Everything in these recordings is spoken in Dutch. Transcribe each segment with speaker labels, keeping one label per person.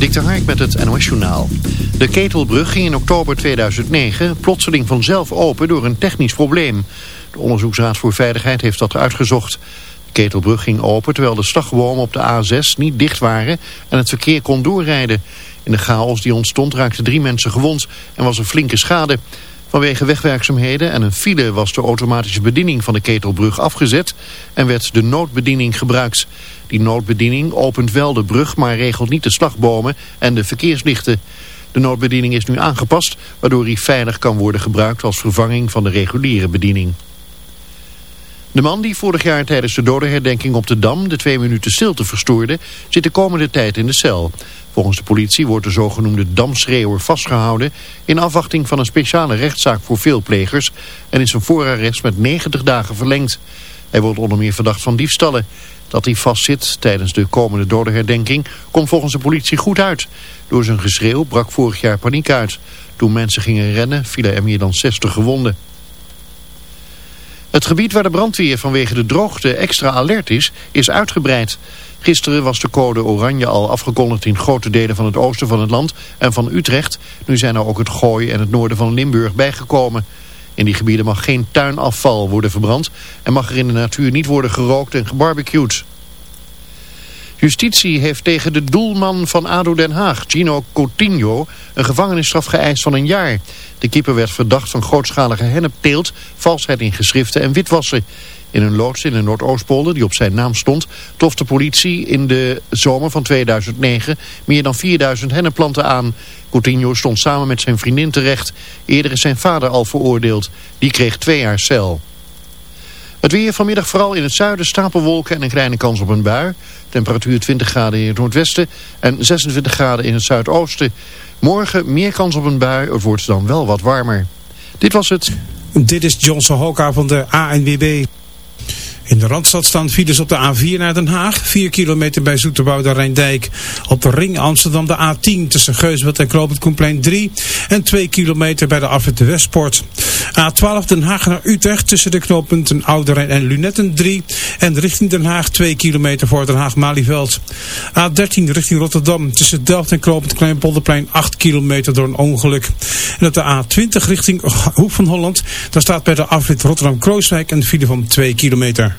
Speaker 1: Dik de Hark met het NOS Journaal. De Ketelbrug ging in oktober 2009 plotseling vanzelf open door een technisch probleem. De Onderzoeksraad voor Veiligheid heeft dat uitgezocht. De Ketelbrug ging open terwijl de slagbomen op de A6 niet dicht waren en het verkeer kon doorrijden. In de chaos die ontstond raakten drie mensen gewond en was er flinke schade. Vanwege wegwerkzaamheden en een file was de automatische bediening van de ketelbrug afgezet en werd de noodbediening gebruikt. Die noodbediening opent wel de brug, maar regelt niet de slagbomen en de verkeerslichten. De noodbediening is nu aangepast, waardoor hij veilig kan worden gebruikt als vervanging van de reguliere bediening. De man die vorig jaar tijdens de dodenherdenking op de Dam de twee minuten stilte verstoorde, zit de komende tijd in de cel. Volgens de politie wordt de zogenoemde damschreeuwer vastgehouden in afwachting van een speciale rechtszaak voor veelplegers en is zijn voorarrest met 90 dagen verlengd. Hij wordt onder meer verdacht van diefstallen. Dat hij vastzit tijdens de komende dodenherdenking komt volgens de politie goed uit. Door zijn geschreeuw brak vorig jaar paniek uit. Toen mensen gingen rennen vielen er meer dan 60 gewonden. Het gebied waar de brandweer vanwege de droogte extra alert is, is uitgebreid. Gisteren was de code oranje al afgekondigd in grote delen van het oosten van het land en van Utrecht. Nu zijn er ook het Gooi en het noorden van Limburg bijgekomen. In die gebieden mag geen tuinafval worden verbrand en mag er in de natuur niet worden gerookt en gebarbecued. Justitie heeft tegen de doelman van ADO Den Haag, Gino Coutinho, een gevangenisstraf geëist van een jaar. De keeper werd verdacht van grootschalige hennepteelt, valsheid in geschriften en witwassen. In een loods in de Noordoostpolder, die op zijn naam stond, trof de politie in de zomer van 2009 meer dan 4000 hennepplanten aan. Coutinho stond samen met zijn vriendin terecht. Eerder is zijn vader al veroordeeld. Die kreeg twee jaar cel. Het weer vanmiddag vooral in het zuiden stapelwolken en een kleine kans op een bui. Temperatuur 20 graden in het noordwesten en 26 graden in het zuidoosten. Morgen meer kans op een bui, het wordt dan wel wat warmer. Dit was het.
Speaker 2: Dit is Johnson Hoka van de ANWB. In de Randstad staan files op de A4 naar Den Haag. 4 kilometer bij Zoeterwoude Rijndijk. Op de ring Amsterdam de A10 tussen Geusveld en Koenplein 3. En 2 kilometer bij de afrit de Westpoort. A12 Den Haag naar Utrecht tussen de knooppunten Oude en Lunetten 3. En richting Den Haag 2 kilometer voor Den Haag-Malieveld. A13 richting Rotterdam tussen Delft en Kloopend Kleinpolderplein 8 kilometer door een ongeluk. En op de A20 richting Hoek van Holland. Daar staat bij de afrit Rotterdam-Krooswijk een file van 2 kilometer.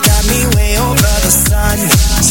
Speaker 3: got me way over the sun.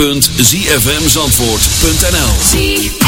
Speaker 4: www.zfmzandvoort.nl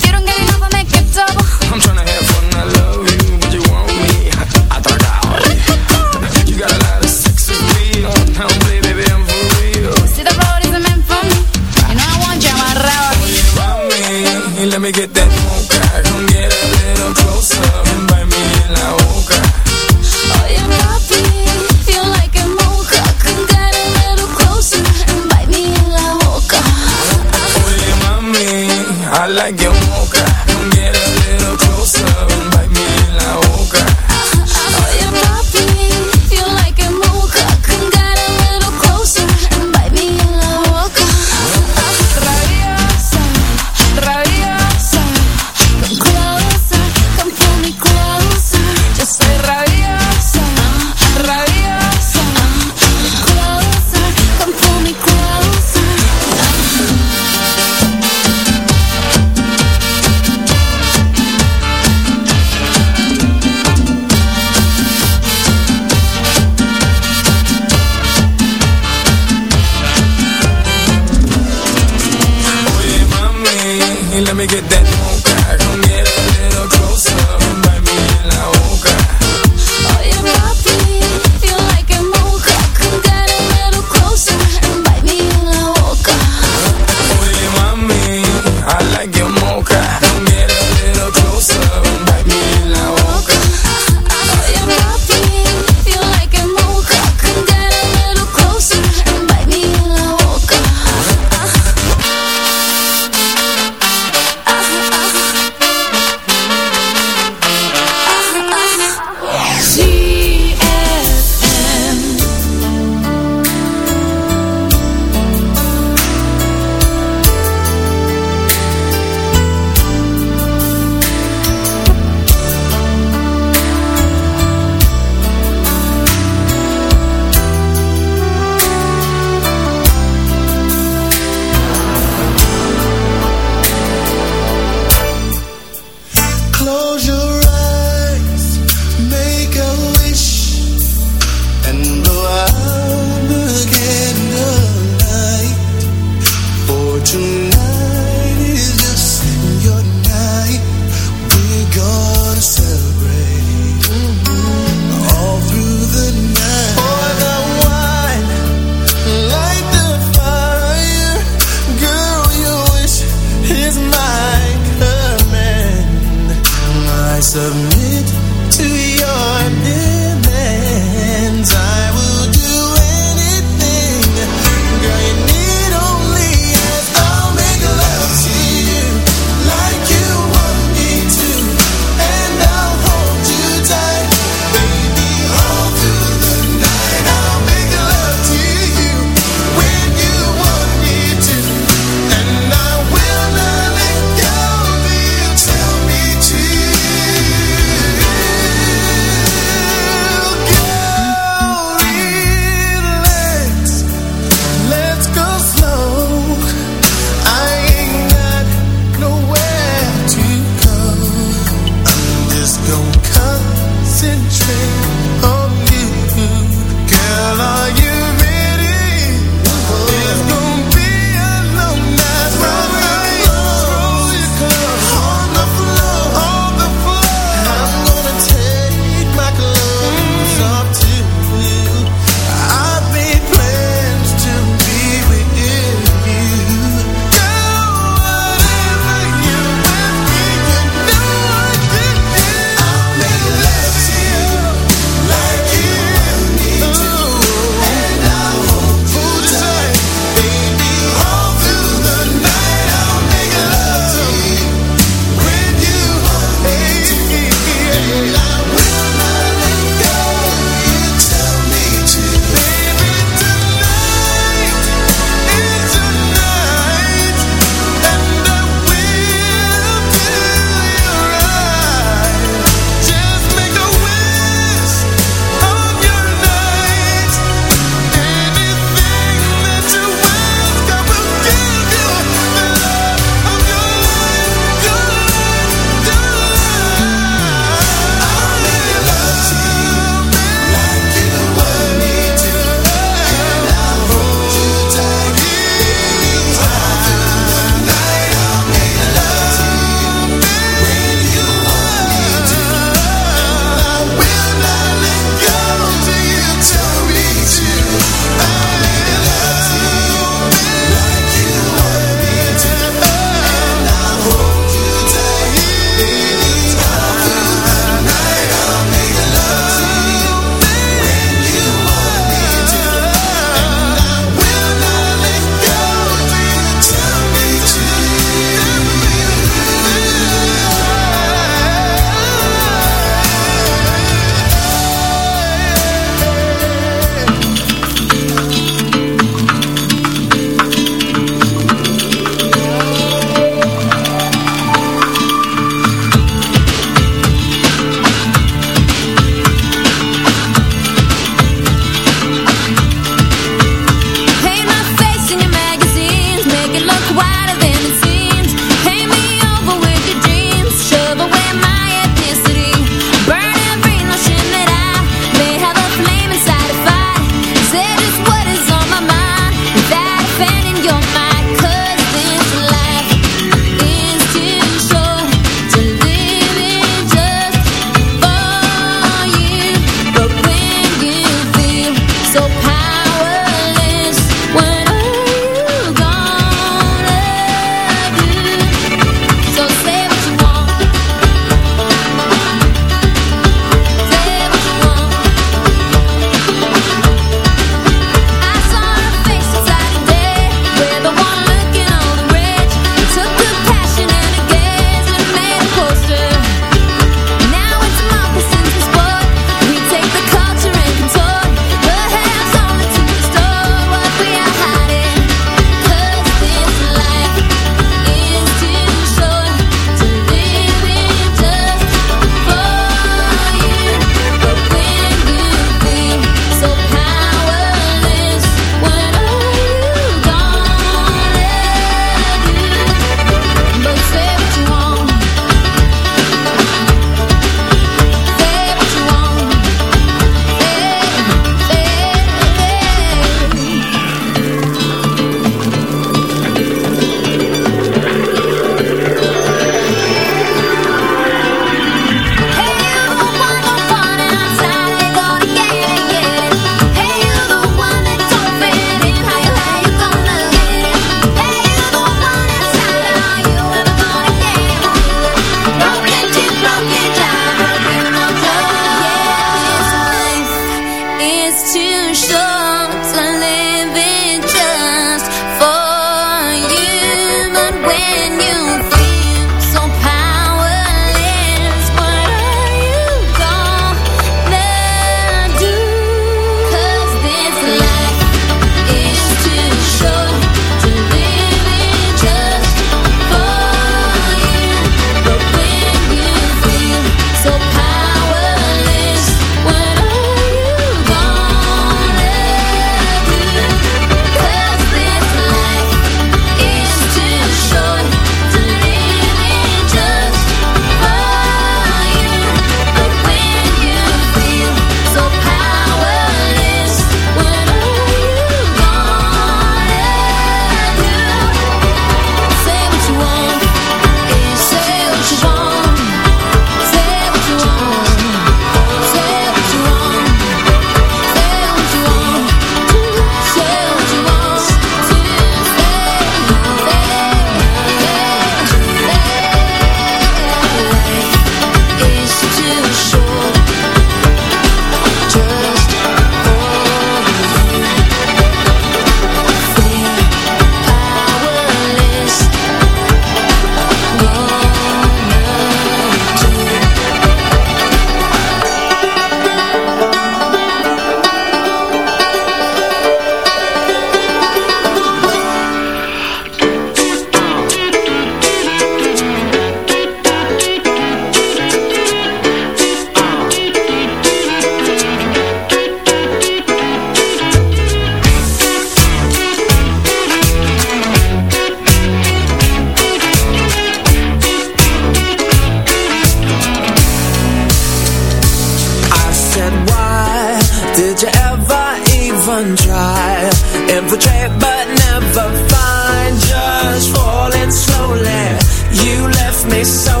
Speaker 3: so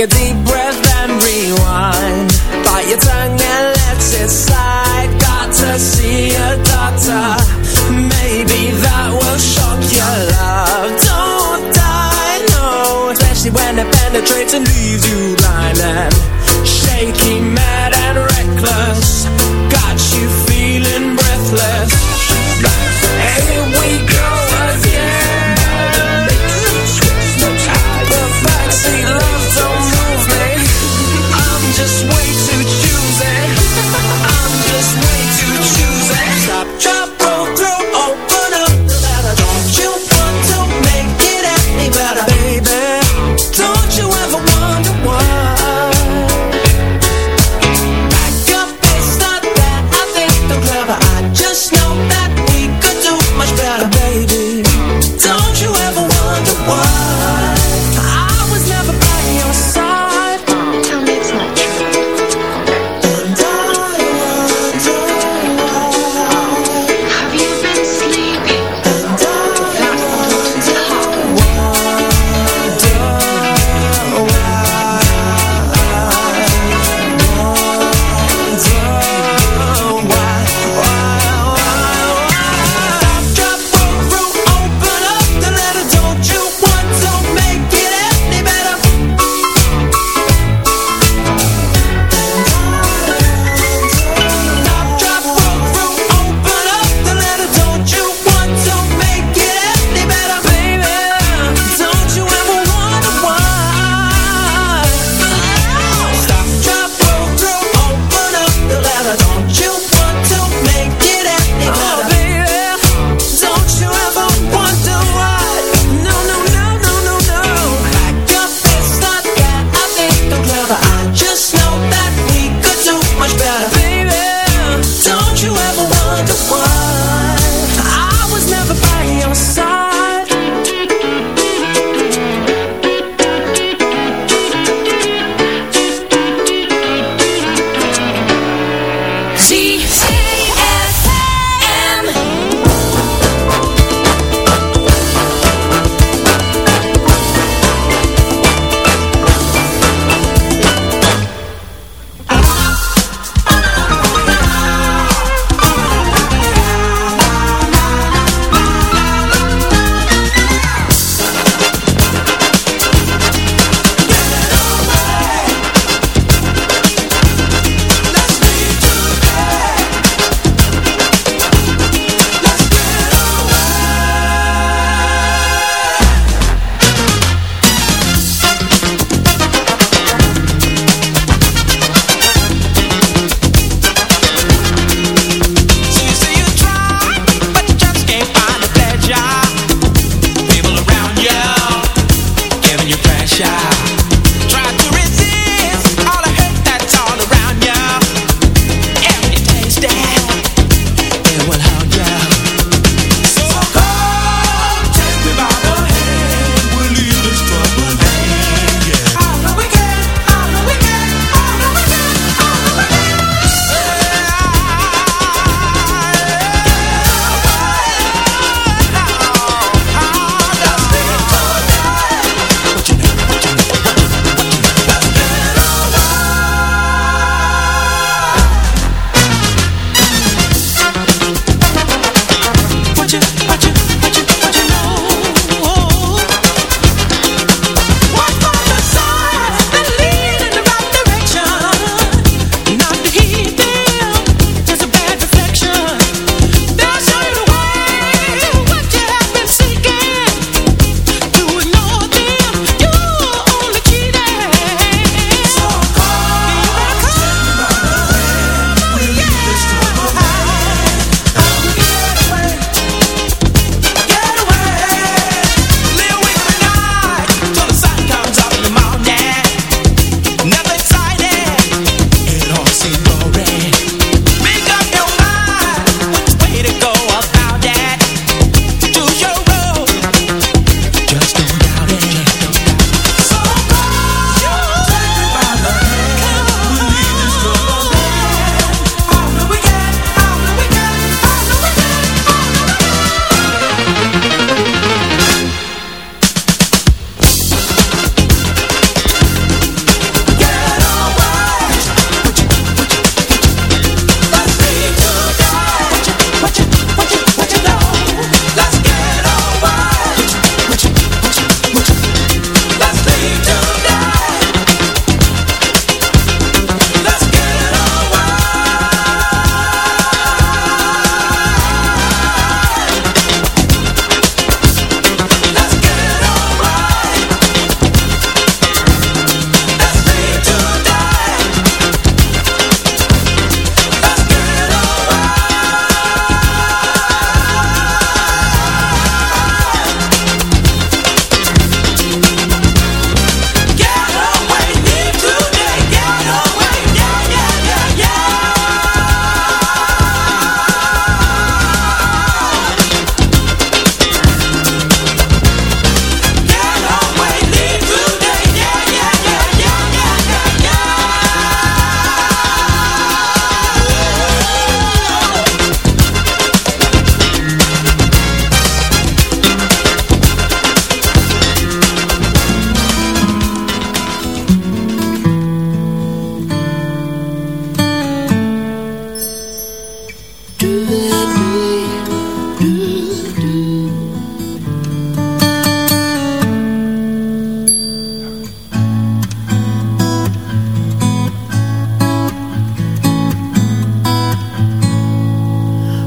Speaker 4: que dime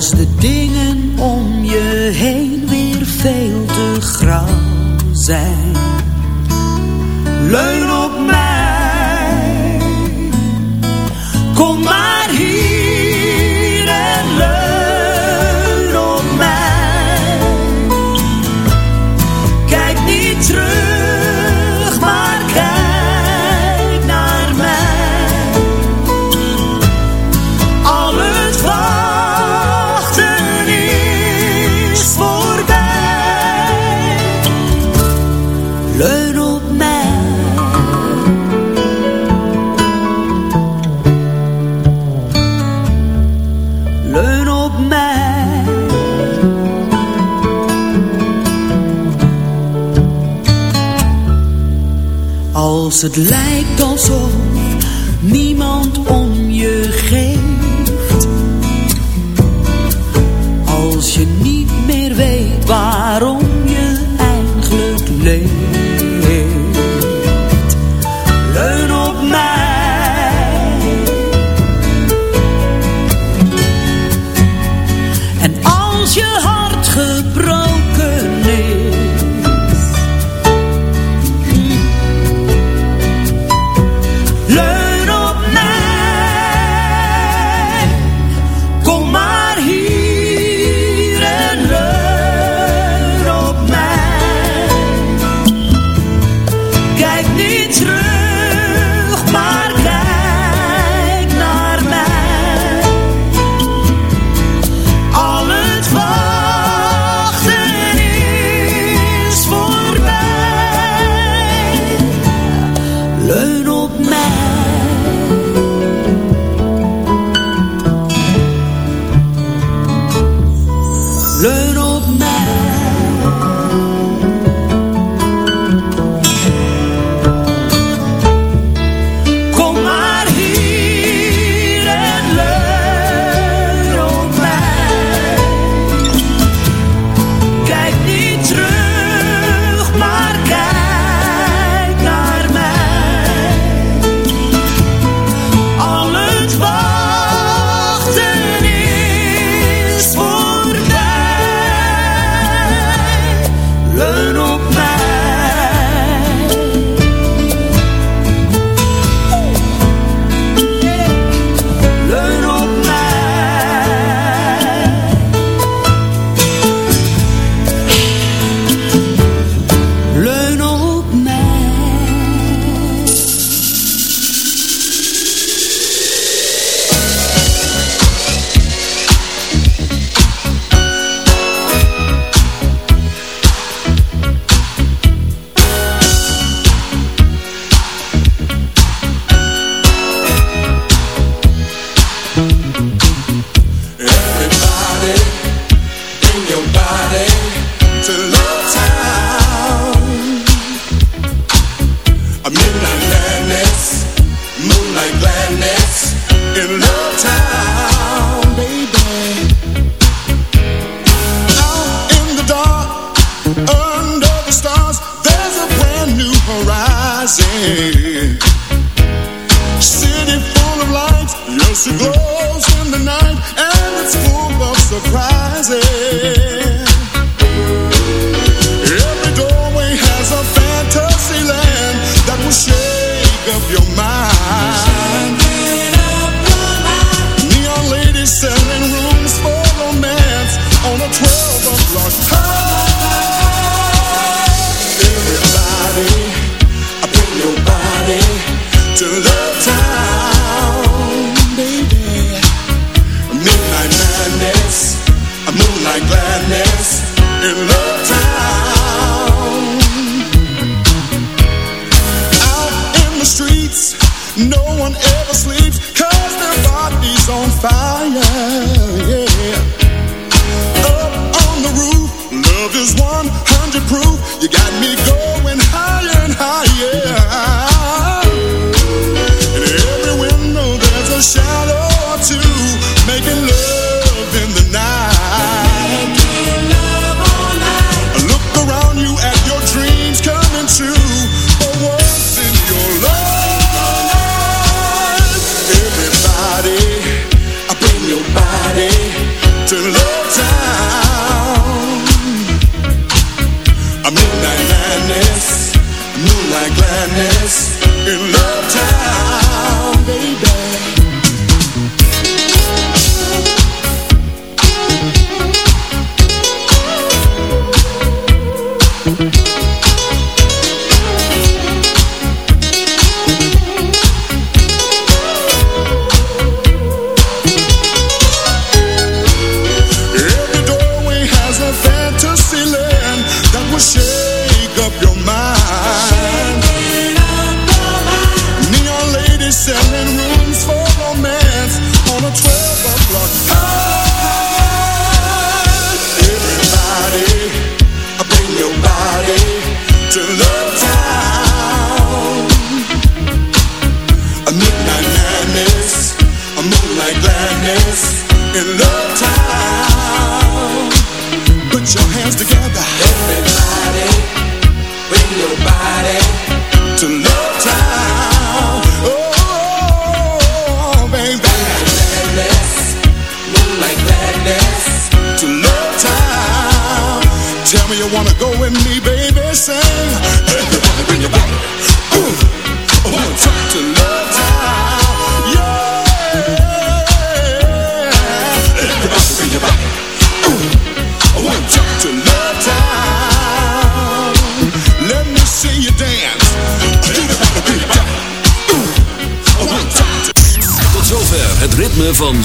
Speaker 5: als de dingen om je heen weer veel te grauw zijn. Leuk het lijkt.
Speaker 6: Moonlight like madness, madness in Love Town, baby.